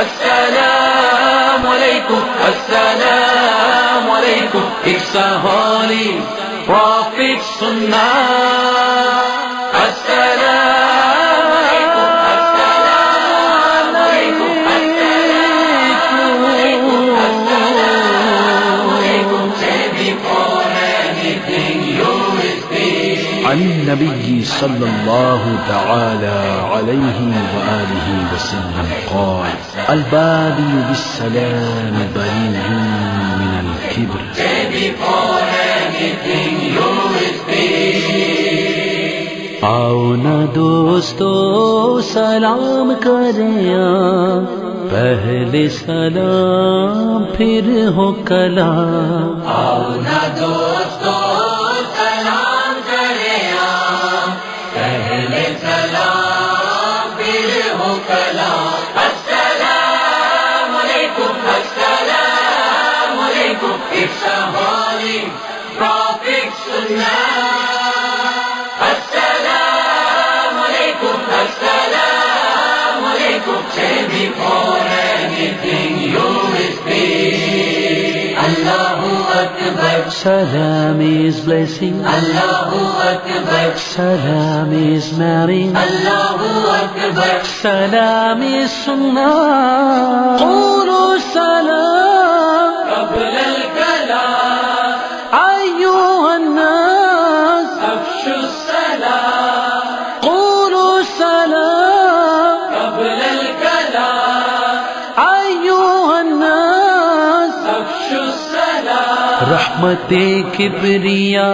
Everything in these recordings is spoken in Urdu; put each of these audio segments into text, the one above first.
السلام علیکم السلام علیکم اٹس ہولی پروفٹ سننا عن النبي صلى الله تعالى عليه وآله وسلم قال، البادي بالسلام بريء من الكبر. آؤ نہ دوستو، سلام کریں پہلے سلام، پھر ہو کلام۔ آؤ نہ دوستو پھر السلام علیکم السلام علیکم اٹس السلام علیکم السلام علیکم اللہ Salam is blessing Salam is marrying Allah Akbar Salam is sunnah رحمت کبریا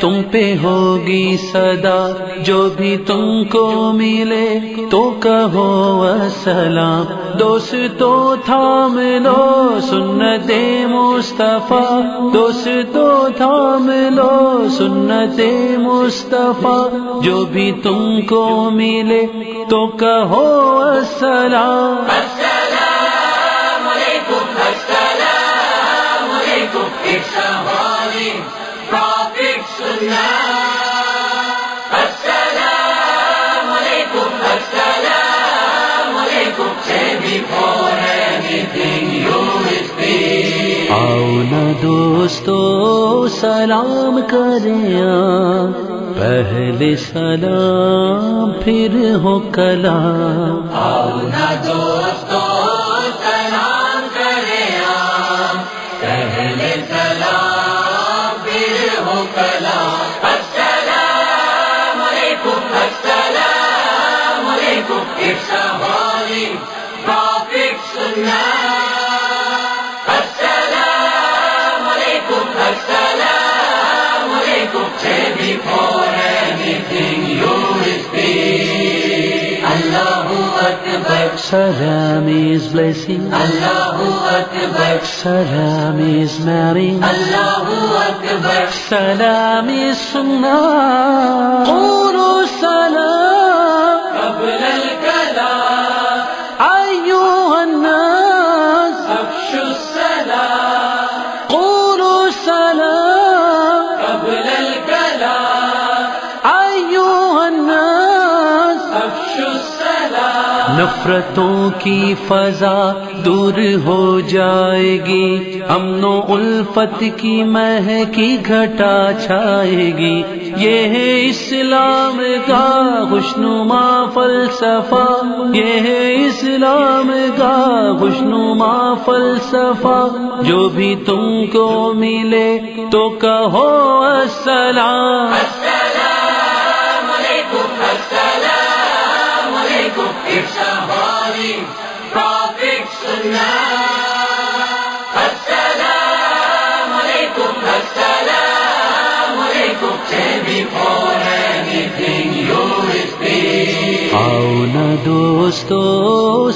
تم پہ ہوگی صدا جو بھی تم کو ملے تو کہو السلام دوست تو تھام لو سنت مصطفیٰ دوست تو تھام لو سنت مصطفیٰ جو بھی تم کو ملے تو کہو السلام السلام علیکم السلام علیکم speak آؤ نہ دوستو سلام کریں پہلے سلام پھر ہو آؤ نہ دوستو السلام علیکم السلام علیکم اللہ اکبر Salam is blessing Allah Akbar Salam is marrying Allah Akbar Salam is sunnah قولوا سلام نفرتوں کی فضا دور ہو جائے گی۔ امن و الفت کی مہ کی گھٹا چھائے گی۔ یہ ہے اسلام کا خوشنما فلسفہ۔ یہ ہے اسلام کا خوشنما فلسفہ۔ جو بھی تم کو ملے تو کہو السلام السلام۔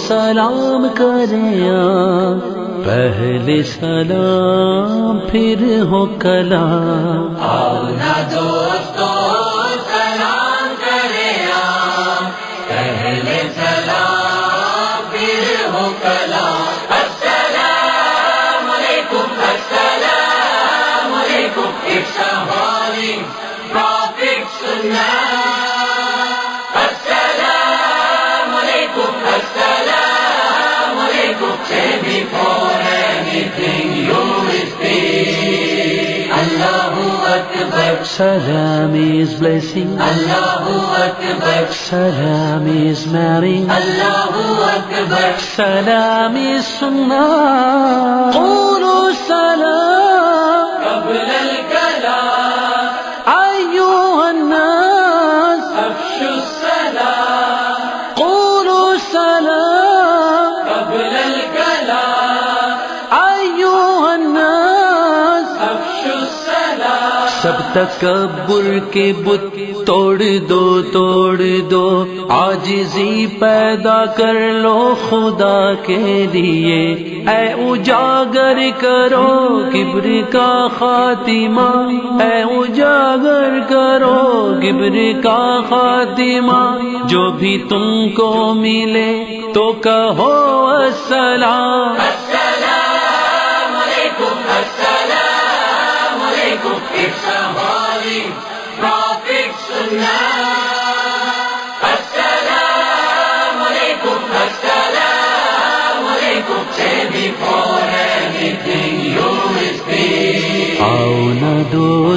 سلام کریں پہلے سلام، پھر ہو کلام۔ آؤ دوستو، سلام کرے پہلے سلام، پھر ہو کلام۔ Salam is blessing. Allahu Akbar, Salam is marrying. Allahu Akbar, سلام السنة قولوا سلام قبل الكلام أيها الناس أفشوا السلام تکبر کے بت توڑ دو توڑ دو۔ آجزی پیدا کر لو خدا کے لیے۔ اے اجاگر کرو کبر کا خاتمہ۔ اے اجاگر کرو کبر کا خاتمہ۔ جو بھی تم کو ملے تو کہو السلام السلام۔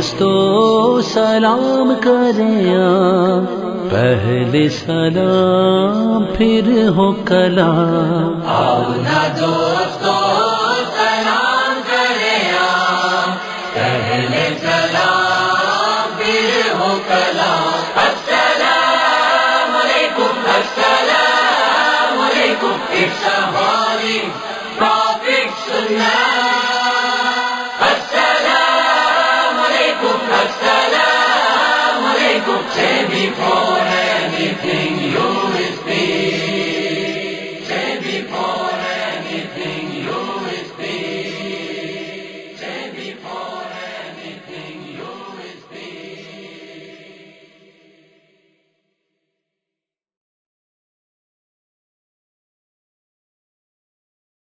دوستو سلام کریں پہلے سلام پھر ہو کلا آؤ دوستو سلام کریں پہلے سلام